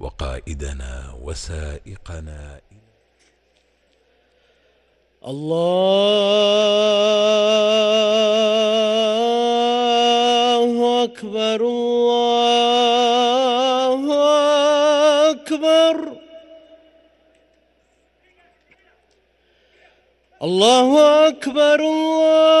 وقائدنا وسائقنا الله أكبر الله أكبر. الله أكبر الله